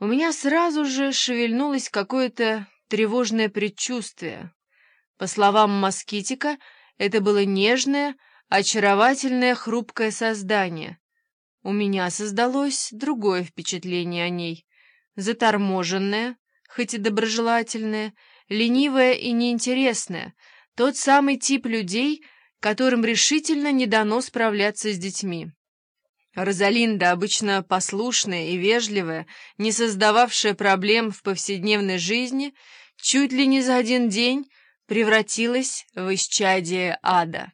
У меня сразу же шевельнулось какое-то тревожное предчувствие. По словам москитика, это было нежное, очаровательное, хрупкое создание. У меня создалось другое впечатление о ней. Заторможенное, хоть и доброжелательное, ленивое и неинтересное, тот самый тип людей, которым решительно не дано справляться с детьми. Розалинда, обычно послушная и вежливая, не создававшая проблем в повседневной жизни, чуть ли не за один день превратилась в исчадие ада.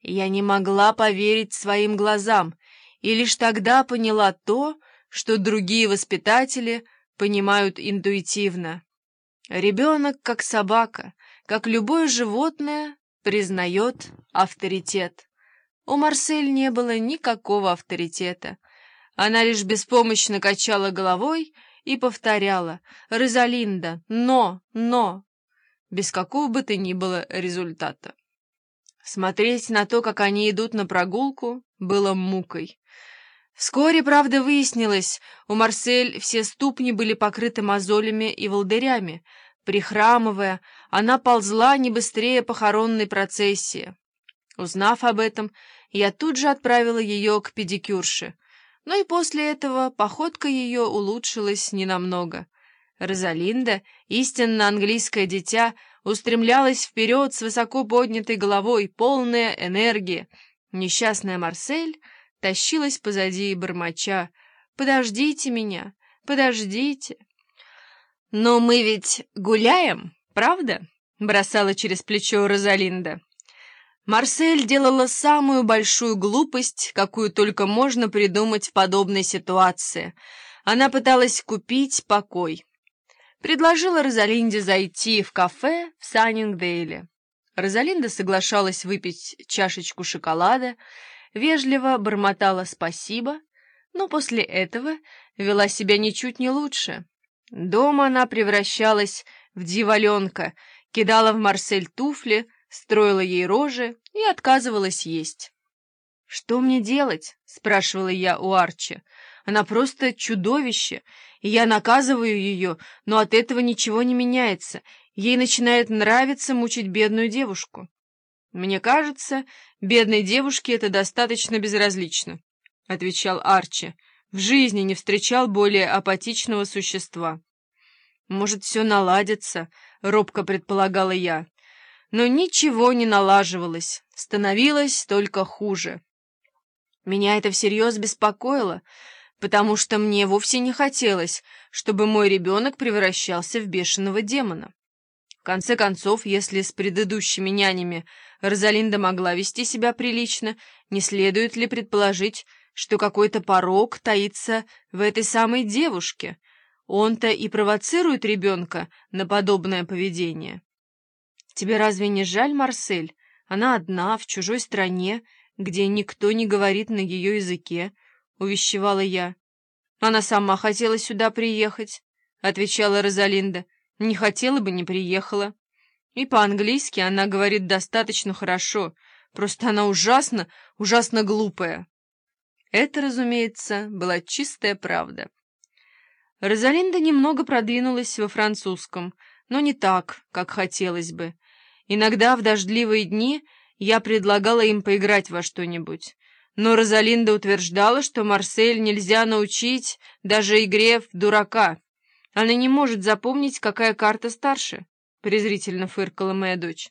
Я не могла поверить своим глазам, и лишь тогда поняла то, что другие воспитатели понимают интуитивно. Ребенок, как собака, как любое животное, признает авторитет. У Марсель не было никакого авторитета. Она лишь беспомощно качала головой и повторяла «Розалинда, но, но!» без какого бы то ни было результата. Смотреть на то, как они идут на прогулку, было мукой. Вскоре, правда, выяснилось, у Марсель все ступни были покрыты мозолями и волдырями. Прихрамывая, она ползла не быстрее похоронной процессии. Узнав об этом, я тут же отправила ее к педикюрше. Но и после этого походка ее улучшилась ненамного. Розалинда, истинно английское дитя, устремлялась вперед с высоко поднятой головой, полная энергии. Несчастная Марсель тащилась позади бормоча. «Подождите меня, подождите!» «Но мы ведь гуляем, правда?» — бросала через плечо Розалинда. Марсель делала самую большую глупость, какую только можно придумать в подобной ситуации. Она пыталась купить покой. Предложила Розалинде зайти в кафе в Саннингдейле. Розалинда соглашалась выпить чашечку шоколада, вежливо бормотала спасибо, но после этого вела себя ничуть не лучше. Дома она превращалась в дьяволенка, кидала в Марсель туфли, строила ей рожи и отказывалась есть. «Что мне делать?» — спрашивала я у Арчи. «Она просто чудовище, и я наказываю ее, но от этого ничего не меняется. Ей начинает нравиться мучить бедную девушку». «Мне кажется, бедной девушке это достаточно безразлично», — отвечал Арчи. «В жизни не встречал более апатичного существа». «Может, все наладится», — робко предполагала я. Но ничего не налаживалось, становилось только хуже. Меня это всерьез беспокоило, потому что мне вовсе не хотелось, чтобы мой ребенок превращался в бешеного демона. В конце концов, если с предыдущими нянями Розалинда могла вести себя прилично, не следует ли предположить, что какой-то порог таится в этой самой девушке? Он-то и провоцирует ребенка на подобное поведение. «Тебе разве не жаль, Марсель? Она одна, в чужой стране, где никто не говорит на ее языке», — увещевала я. «Она сама хотела сюда приехать», — отвечала Розалинда. «Не хотела бы, не приехала». И по-английски она говорит достаточно хорошо, просто она ужасно, ужасно глупая. Это, разумеется, была чистая правда. Розалинда немного продвинулась во французском, но не так, как хотелось бы. Иногда в дождливые дни я предлагала им поиграть во что-нибудь. Но Розалинда утверждала, что Марсель нельзя научить даже игре в дурака. Она не может запомнить, какая карта старше, презрительно фыркала моя дочь.